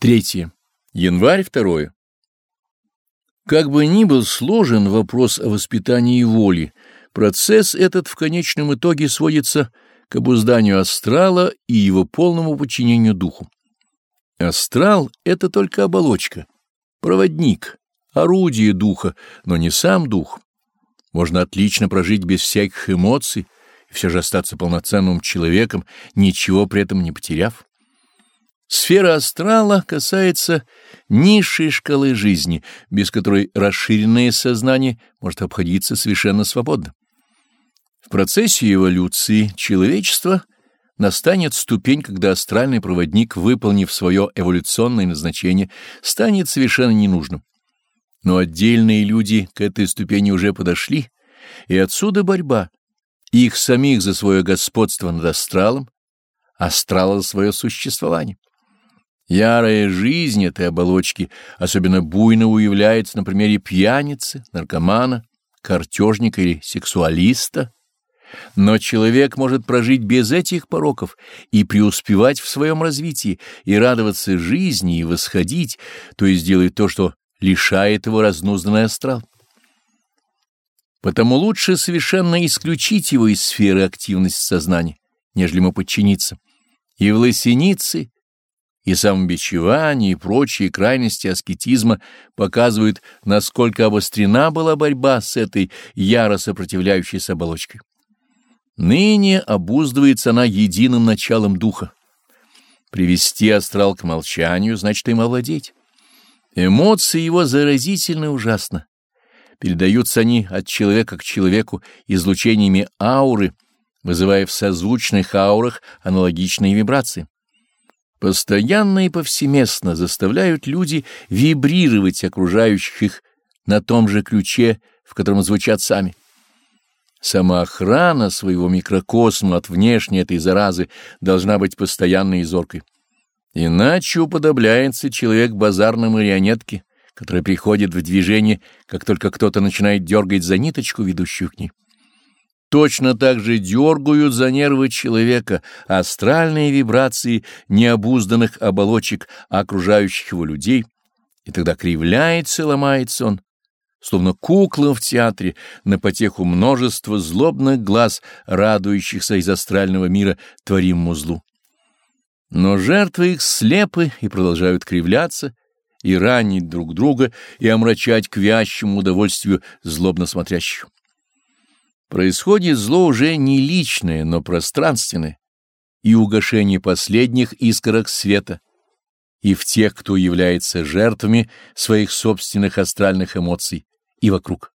Третье. Январь второе. Как бы ни был сложен вопрос о воспитании воли, процесс этот в конечном итоге сводится к обузданию астрала и его полному подчинению духу. Астрал — это только оболочка, проводник, орудие духа, но не сам дух. Можно отлично прожить без всяких эмоций и все же остаться полноценным человеком, ничего при этом не потеряв. Сфера астрала касается низшей шкалы жизни, без которой расширенное сознание может обходиться совершенно свободно. В процессе эволюции человечества настанет ступень, когда астральный проводник, выполнив свое эволюционное назначение, станет совершенно ненужным. Но отдельные люди к этой ступени уже подошли, и отсюда борьба, их самих за свое господство над астралом, астрала за свое существование. Ярая жизнь этой оболочки особенно буйно уявляется на примере пьяницы, наркомана, картежника или сексуалиста. Но человек может прожить без этих пороков и преуспевать в своем развитии, и радоваться жизни, и восходить, то есть делать то, что лишает его разнузданный астрал. Потому лучше совершенно исключить его из сферы активности сознания, нежели ему подчиниться. И в лосенице, и самобичевание, и прочие крайности аскетизма показывают, насколько обострена была борьба с этой яро сопротивляющейся оболочкой. Ныне обуздывается она единым началом духа. Привести астрал к молчанию значит им овладеть. Эмоции его заразительно ужасно. Передаются они от человека к человеку излучениями ауры, вызывая в созвучных аурах аналогичные вибрации постоянно и повсеместно заставляют люди вибрировать окружающих их на том же ключе, в котором звучат сами. Сама охрана своего микрокосма от внешней этой заразы должна быть постоянной и зоркой. Иначе уподобляется человек базарной марионетке, которая приходит в движение, как только кто-то начинает дергать за ниточку, ведущую к ней. Точно так же дергают за нервы человека астральные вибрации необузданных оболочек окружающих его людей, и тогда кривляется ломается он, словно кукла в театре, на потеху множества злобных глаз, радующихся из астрального мира творимому злу. Но жертвы их слепы и продолжают кривляться, и ранить друг друга, и омрачать к вящему удовольствию злобно смотрящих. Происходит зло уже не личное, но пространственное, и угошение последних искорок света, и в тех, кто является жертвами своих собственных астральных эмоций, и вокруг.